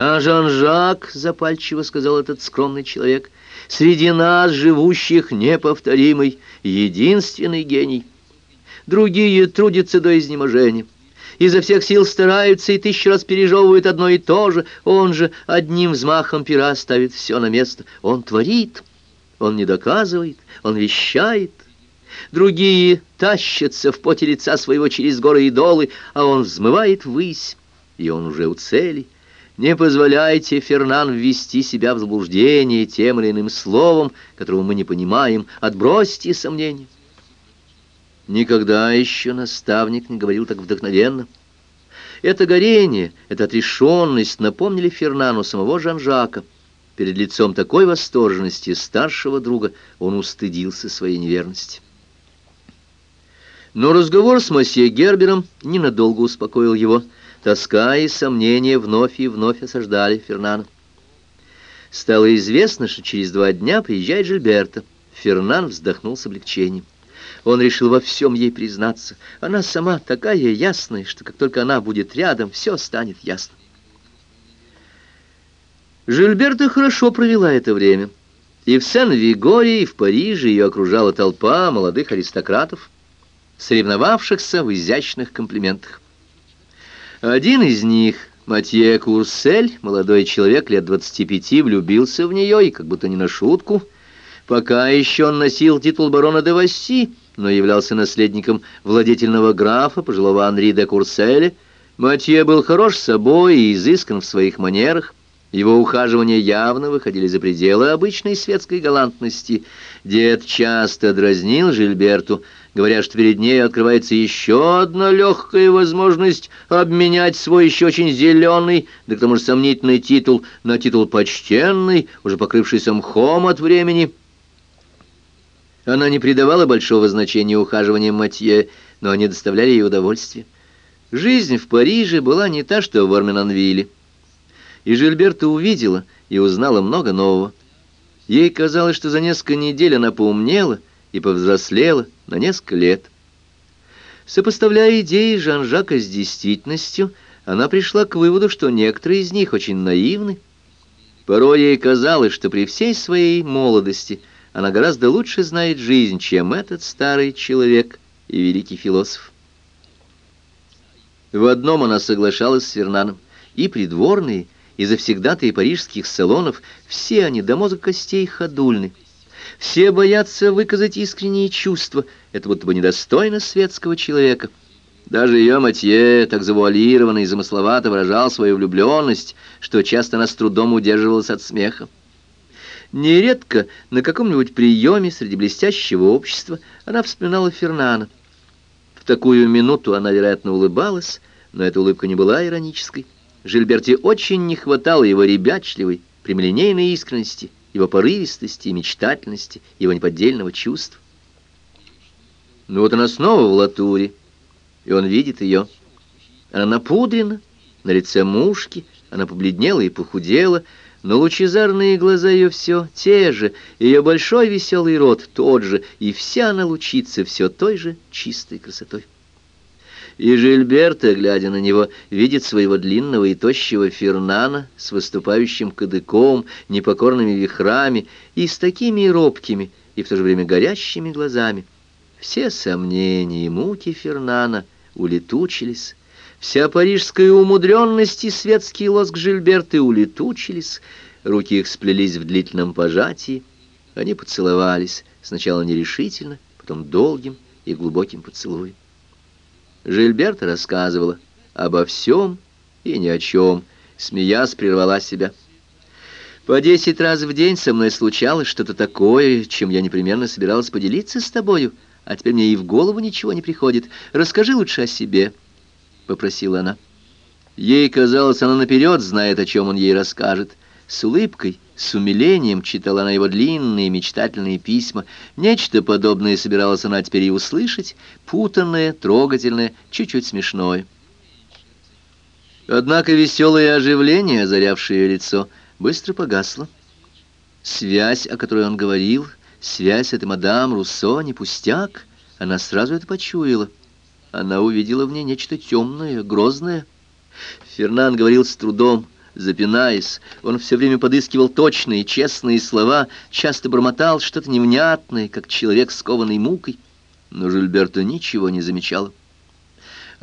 «А Жан-Жак, — запальчиво сказал этот скромный человек, — среди нас, живущих, неповторимый, единственный гений. Другие трудятся до изнеможения, изо всех сил стараются и тысячу раз пережевывают одно и то же, он же одним взмахом пера ставит все на место. Он творит, он не доказывает, он вещает». Другие тащатся в поте лица своего через горы и долы, а он взмывает ввысь, и он уже у цели — не позволяйте, Фернан, ввести себя в заблуждение тем или иным словом, которого мы не понимаем. Отбросьте сомнения. Никогда еще наставник не говорил так вдохновенно. Это горение, эта отрешенность напомнили Фернану самого Жан-Жака. Перед лицом такой восторженности старшего друга он устыдился своей неверности. Но разговор с мосье Гербером ненадолго успокоил его, — Тоска и сомнения вновь и вновь осаждали Фернана. Стало известно, что через два дня приезжает Жильберта. Фернан вздохнул с облегчением. Он решил во всем ей признаться. Она сама такая ясная, что как только она будет рядом, все станет ясно. Жильберта хорошо провела это время. И в Сен-Вигоре, и в Париже ее окружала толпа молодых аристократов, соревновавшихся в изящных комплиментах. Один из них, Матье Курсель, молодой человек лет 25, влюбился в нее, и как будто не на шутку. Пока еще он носил титул барона де Васси, но являлся наследником владетельного графа, пожилого Анри де Курселя. Матье был хорош собой и изыскан в своих манерах. Его ухаживания явно выходили за пределы обычной светской галантности. Дед часто дразнил Жильберту, говоря, что перед ней открывается еще одна легкая возможность обменять свой еще очень зеленый, да к тому же сомнительный титул на титул почтенный, уже покрывшийся мхом от времени. Она не придавала большого значения ухаживаниям Матье, но они доставляли ей удовольствие. Жизнь в Париже была не та, что в Арменанвилле. И Жильберта увидела и узнала много нового. Ей казалось, что за несколько недель она поумнела и повзрослела на несколько лет. Сопоставляя идеи Жан-Жака с действительностью, она пришла к выводу, что некоторые из них очень наивны. Порой ей казалось, что при всей своей молодости она гораздо лучше знает жизнь, чем этот старый человек и великий философ. В одном она соглашалась с Фернаном. И придворные, и завсегдатые парижских салонов, все они до мозга костей ходульны. Все боятся выказать искренние чувства, это будто бы недостойно светского человека. Даже ее Матье, так завуалированно и замысловато выражал свою влюбленность, что часто она с трудом удерживалась от смеха. Нередко на каком-нибудь приеме среди блестящего общества она вспоминала Фернана. В такую минуту она, вероятно, улыбалась, но эта улыбка не была иронической. Жильберте очень не хватало его ребячливой, прямолинейной искренности, его порывистости и мечтательности, его неподдельного чувства. Но вот она снова в латуре, и он видит ее. Она напудрена, на лице мушки, она побледнела и похудела, но лучезарные глаза ее все те же, ее большой веселый рот тот же, и вся она лучится все той же чистой красотой. И Жильберта, глядя на него, видит своего длинного и тощего Фернана с выступающим кадыком, непокорными вихрами и с такими робкими и в то же время горящими глазами. Все сомнения и муки Фернана улетучились, вся парижская умудренность и светский лоск Жильберты улетучились, руки их сплелись в длительном пожатии, они поцеловались, сначала нерешительно, потом долгим и глубоким поцелуем. Жильберта рассказывала обо всем и ни о чем, смеясь, прервала себя. По десять раз в день со мной случалось что-то такое, чем я непременно собиралась поделиться с тобою, а теперь мне и в голову ничего не приходит. Расскажи лучше о себе, — попросила она. Ей казалось, она наперед знает, о чем он ей расскажет. С улыбкой, с умилением читала она его длинные мечтательные письма. Нечто подобное собиралась она теперь и услышать, путанное, трогательное, чуть-чуть смешное. Однако веселое оживление, озарявшее ее лицо, быстро погасло. Связь, о которой он говорил, связь этой мадам Руссо, не пустяк, она сразу это почуяла. Она увидела в ней нечто темное, грозное. Фернан говорил с трудом, Запинаясь, он все время подыскивал точные, честные слова, часто бормотал что-то невнятное, как человек, скованный мукой. Но Жильберта ничего не замечала.